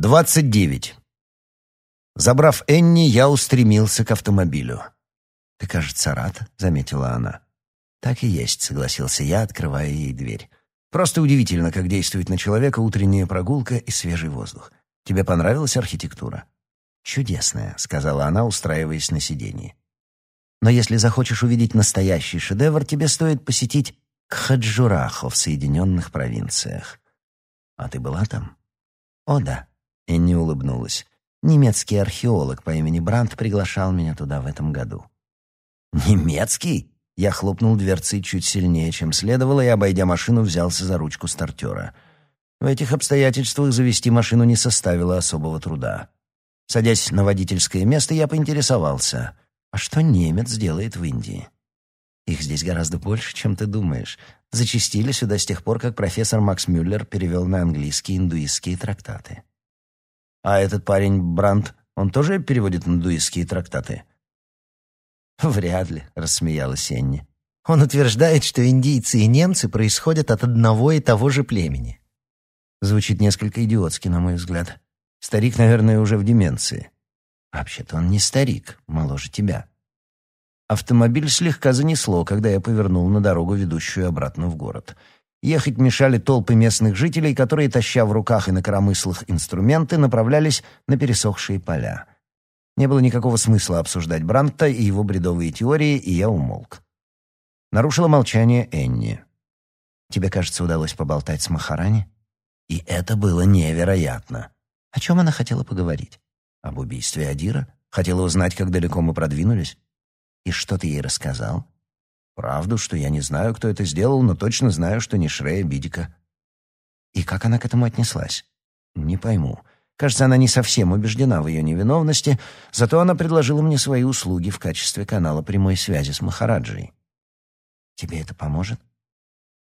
Двадцать девять. Забрав Энни, я устремился к автомобилю. «Ты, кажется, рад», — заметила она. «Так и есть», — согласился я, открывая ей дверь. «Просто удивительно, как действует на человека утренняя прогулка и свежий воздух. Тебе понравилась архитектура?» «Чудесная», — сказала она, устраиваясь на сиденье. «Но если захочешь увидеть настоящий шедевр, тебе стоит посетить Кхаджурахо в Соединенных провинциях». «А ты была там?» «О, да», — Энни улыбнулась. «Немецкий археолог по имени Брандт приглашал меня туда в этом году». «Немецкий?» Я хлопнул дверцей чуть сильнее, чем следовало, и, обойдя машину, взялся за ручку стартера. В этих обстоятельствах завести машину не составило особого труда. Садясь на водительское место, я поинтересовался, а что немец делает в Индии? Их здесь гораздо больше, чем ты думаешь. Зачастили сюда с тех пор, как профессор Макс Мюллер перевел на английский индуистские трактаты. А этот парень Брандт, он тоже переводит индуистские трактаты? «Вряд ли», — рассмеялась Энни. «Он утверждает, что индийцы и немцы происходят от одного и того же племени». Звучит несколько идиотски, на мой взгляд. Старик, наверное, уже в деменции. Вообще-то он не старик, моложе тебя. Автомобиль слегка занесло, когда я повернул на дорогу, ведущую обратно в город. Ехать мешали толпы местных жителей, которые, таща в руках и на коромыслах инструменты, направлялись на пересохшие поля. Не было никакого смысла обсуждать Бранта и его бредовые теории, и я умолк. Нарушила молчание Энни. «Тебе, кажется, удалось поболтать с Махарани?» И это было невероятно. О чем она хотела поговорить? Об убийстве Адира? Хотела узнать, как далеко мы продвинулись? И что ты ей рассказал? Правду, что я не знаю, кто это сделал, но точно знаю, что не Шрея Бидика. И как она к этому отнеслась? Не пойму. Кажется, она не совсем убеждена в ее невиновности, зато она предложила мне свои услуги в качестве канала прямой связи с Махараджей. Тебе это поможет?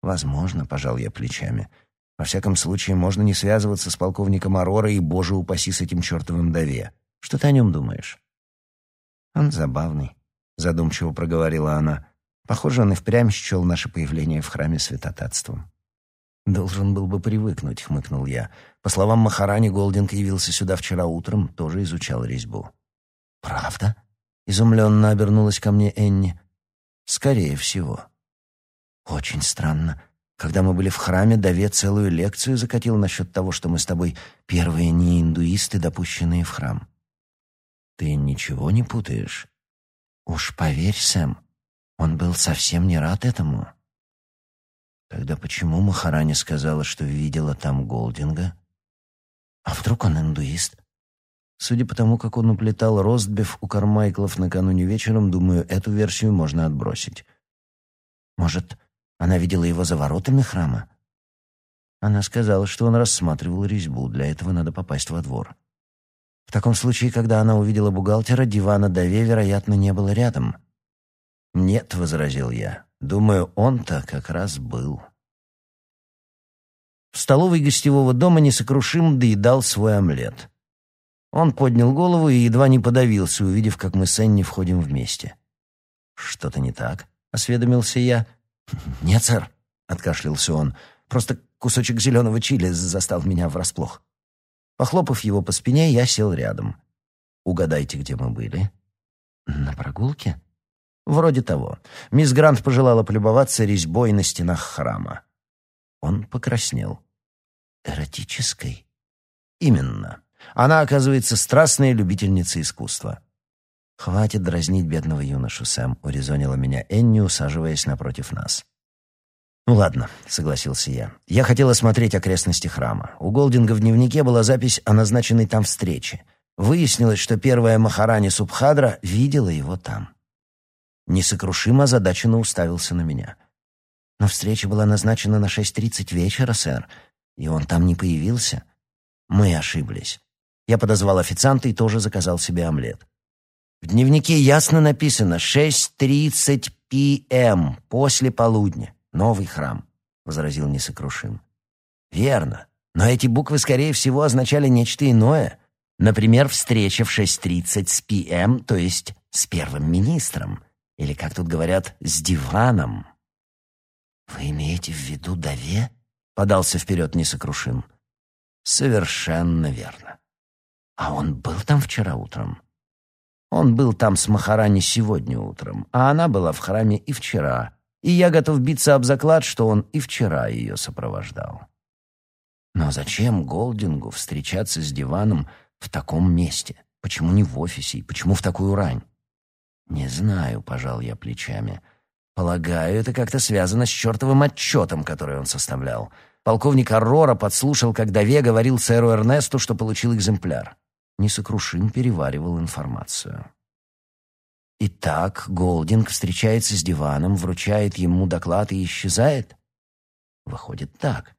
Возможно, пожал я плечами. Во всяком случае, можно не связываться с полковником Арора и, боже упаси, с этим чертовым Даве. Что ты о нем думаешь? Он забавный, задумчиво проговорила она. Похоже, он и впрямь счел наше появление в храме святотатством. «Должен был бы привыкнуть», — хмыкнул я. По словам Махарани, Голдинг явился сюда вчера утром, тоже изучал резьбу. «Правда?» — изумленно обернулась ко мне Энни. «Скорее всего». «Очень странно. Когда мы были в храме, Даве целую лекцию закатил насчет того, что мы с тобой первые не индуисты, допущенные в храм». «Ты ничего не путаешь?» «Уж поверь, Сэм, он был совсем не рад этому». Тогда почему Махарани сказала, что видела там Голдинга? А вдруг он индуист? Судя по тому, как он уплетал ростбиф у Кармайклов накануне вечером, думаю, эту версию можно отбросить. Может, она видела его за воротами храма? Она сказала, что он рассматривал резьбу, для этого надо попасть во двор. В таком случае, когда она увидела бухгалтера, дивана Даве, вероятно, не было рядом. «Нет», — возразил я, — «думаю, он-то как раз был». В столовой гостевого дома несокрушим доедал свой омлет. Он поднял голову и едва не подавился, увидев, как мы с Энни входим вместе. «Что-то не так?» — осведомился я. «Нет, сэр», — откашлялся он. «Просто кусочек зеленого чили застал меня врасплох». Похлопав его по спине, я сел рядом. «Угадайте, где мы были?» «На прогулке?» «Вроде того. Мисс Грант пожелала полюбоваться резьбой на стенах храма». Он покраснел. «Эротической?» «Именно. Она, оказывается, страстная любительница искусства». «Хватит дразнить бедного юношу, Сэм», — урезонила меня Энни, усаживаясь напротив нас. «Ну ладно», — согласился я. «Я хотел осмотреть окрестности храма. У Голдинга в дневнике была запись о назначенной там встрече. Выяснилось, что первая Махарани Субхадра видела его там. Несокрушимо озадаченно уставился на меня. «Но встреча была назначена на 6.30 вечера, сэр, и он там не появился. Мы ошиблись. Я подозвал официанта и тоже заказал себе омлет. В дневнике ясно написано «6.30 п.м. после полудня. Новый храм», — возразил Несокрушим. «Верно. Но эти буквы, скорее всего, означали нечто иное. Например, встреча в 6.30 с п.м., то есть с первым министром. Или, как тут говорят, с диваном». «Вы имеете в виду Даве?» — подался вперед Несокрушим. «Совершенно верно. А он был там вчера утром? Он был там с Махарани сегодня утром, а она была в храме и вчера, и я готов биться об заклад, что он и вчера ее сопровождал. Но зачем Голдингу встречаться с диваном в таком месте? Почему не в офисе и почему в такую рань? Не знаю, пожал я плечами. Полагаю, это как-то связано с чертовым отчетом, который он составлял. Полковник Аррора подслушал, когда Ве говорил сэру Эрнесту, что получил экземпляр. Несокрушим переваривал информацию. Итак, Голдинг встречается с диваном, вручает ему доклад и исчезает? Выходит так.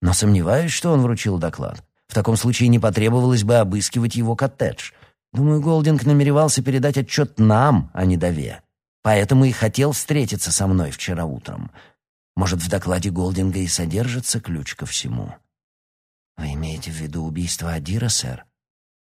Но сомневаюсь, что он вручил доклад. В таком случае не потребовалось бы обыскивать его коттедж. Думаю, Голдинг намеревался передать отчет нам, а не Дове. Поэтому и хотел встретиться со мной вчера утром. Может, в докладе Голдинга и содержится ключ ко всему. Вы имеете в виду убийство Адира, сэр?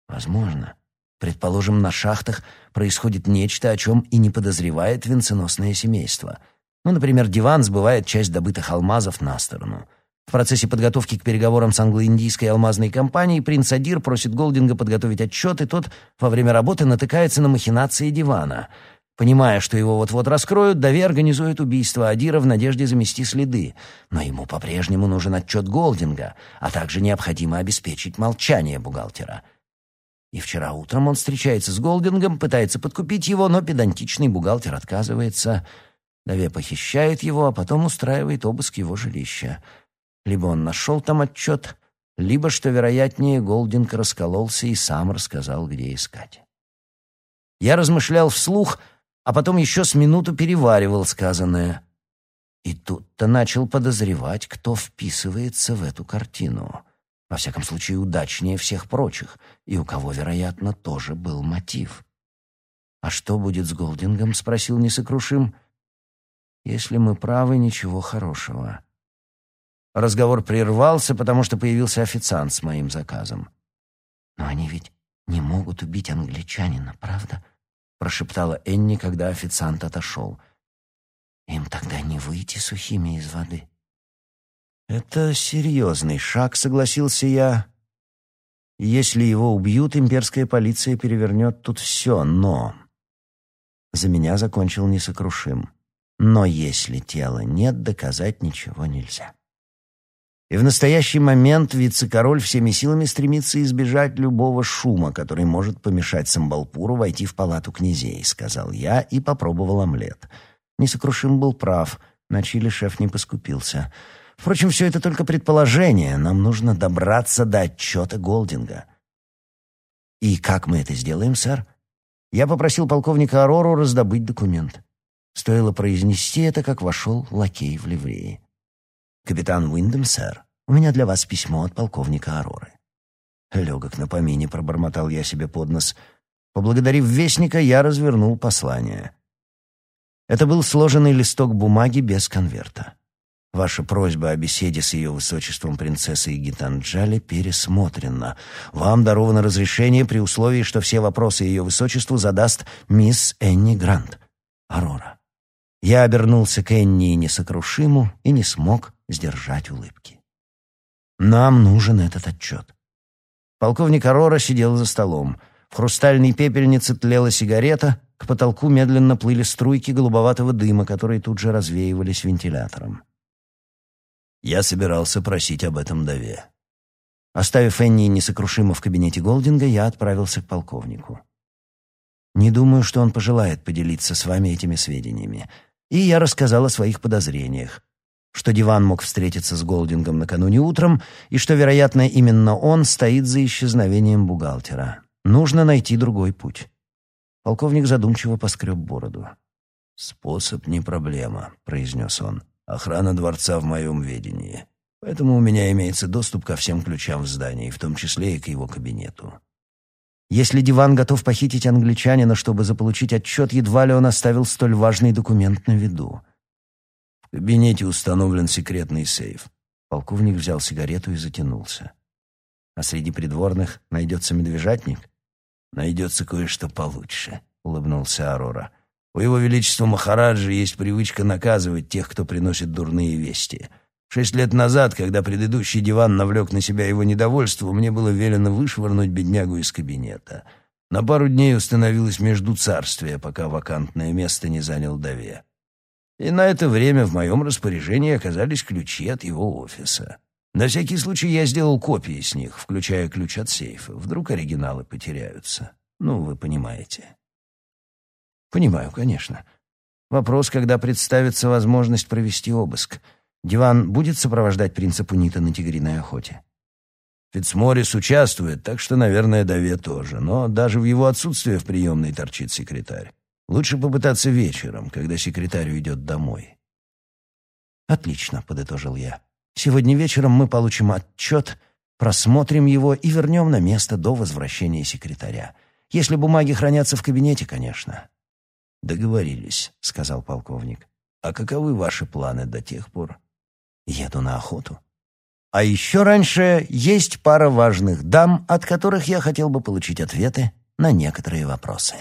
Возможно. Предположим, на шахтах происходит нечто, о чем и не подозревает венценосное семейство. Ну, например, диван сбывает часть добытых алмазов на сторону — в процессе подготовки к переговорам с англо-индийской алмазной компанией принц Адир просит Голдинга подготовить отчет, и тот во время работы натыкается на махинации дивана. Понимая, что его вот-вот раскроют, Дави организует убийство Адира в надежде замести следы. Но ему по-прежнему нужен отчет Голдинга, а также необходимо обеспечить молчание бухгалтера. И вчера утром он встречается с Голдингом, пытается подкупить его, но педантичный бухгалтер отказывается. Даве похищает его, а потом устраивает обыск его жилища. Либо он нашел там отчет, либо, что вероятнее, Голдинг раскололся и сам рассказал, где искать. Я размышлял вслух, а потом еще с минуту переваривал сказанное. И тут-то начал подозревать, кто вписывается в эту картину. Во всяком случае, удачнее всех прочих, и у кого, вероятно, тоже был мотив. «А что будет с Голдингом?» — спросил несокрушим. «Если мы правы, ничего хорошего. Разговор прервался, потому что появился официант с моим заказом. «Но они ведь не могут убить англичанина, правда?» — прошептала Энни, когда официант отошел. «Им тогда не выйти сухими из воды». «Это серьезный шаг», — согласился я. «Если его убьют, имперская полиция перевернет тут все, но...» За меня закончил несокрушим. «Но если тела нет, доказать ничего нельзя». И в настоящий момент вице-король всеми силами стремится избежать любого шума, который может помешать Самбалпуру войти в палату князей, сказал я и попробовал омлет. Несокрушим был прав, на чили шеф не поскупился. Впрочем, все это только предположение, нам нужно добраться до отчета Голдинга. И как мы это сделаем, сэр? Я попросил полковника Арору раздобыть документ. Стоило произнести это, как вошел лакей в ливреи. «Капитан Уиндем, сэр, у меня для вас письмо от полковника Ароры». Легок на помине пробормотал я себе под нос. Поблагодарив вестника, я развернул послание. Это был сложенный листок бумаги без конверта. Ваша просьба о беседе с ее высочеством принцессой Гитанджали пересмотрена. Вам даровано разрешение при условии, что все вопросы ее высочеству задаст мисс Энни Грант. Арора. Я обернулся к Энни несокрушиму и не смог сдержать улыбки. Нам нужен этот отчет. Полковник Арора сидел за столом. В хрустальной пепельнице тлела сигарета, к потолку медленно плыли струйки голубоватого дыма, которые тут же развеивались вентилятором. Я собирался просить об этом Дове. Оставив Энни несокрушимо в кабинете Голдинга, я отправился к полковнику. Не думаю, что он пожелает поделиться с вами этими сведениями и я рассказал о своих подозрениях, что Диван мог встретиться с Голдингом накануне утром и что, вероятно, именно он стоит за исчезновением бухгалтера. Нужно найти другой путь. Полковник задумчиво поскреб бороду. «Способ не проблема», — произнес он. «Охрана дворца в моем ведении. Поэтому у меня имеется доступ ко всем ключам в здании, в том числе и к его кабинету. Если диван готов похитить англичанина, чтобы заполучить отчет, едва ли он оставил столь важный документ на виду. В кабинете установлен секретный сейф. Полковник взял сигарету и затянулся. А среди придворных найдется медвежатник? Найдется кое-что получше, улыбнулся Арора. У его величества Махараджа есть привычка наказывать тех, кто приносит дурные вести. Шесть лет назад, когда предыдущий диван навлек на себя его недовольство, мне было велено вышвырнуть беднягу из кабинета. На пару дней установилось междуцарствие, пока вакантное место не занял Даве. И на это время в моем распоряжении оказались ключи от его офиса. На всякий случай я сделал копии с них, включая ключ от сейфа. Вдруг оригиналы потеряются. Ну, вы понимаете. Понимаю, конечно. Вопрос, когда представится возможность провести обыск. Диван будет сопровождать принца Пунита на тигриной охоте? Фицморис участвует, так что, наверное, Даве тоже. Но даже в его отсутствие в приемной торчит секретарь. Лучше попытаться вечером, когда секретарь уйдет домой. «Отлично», — подытожил я. «Сегодня вечером мы получим отчет, просмотрим его и вернем на место до возвращения секретаря. Если бумаги хранятся в кабинете, конечно». «Договорились», — сказал полковник. «А каковы ваши планы до тех пор?» «Еду на охоту». «А еще раньше есть пара важных дам, от которых я хотел бы получить ответы на некоторые вопросы».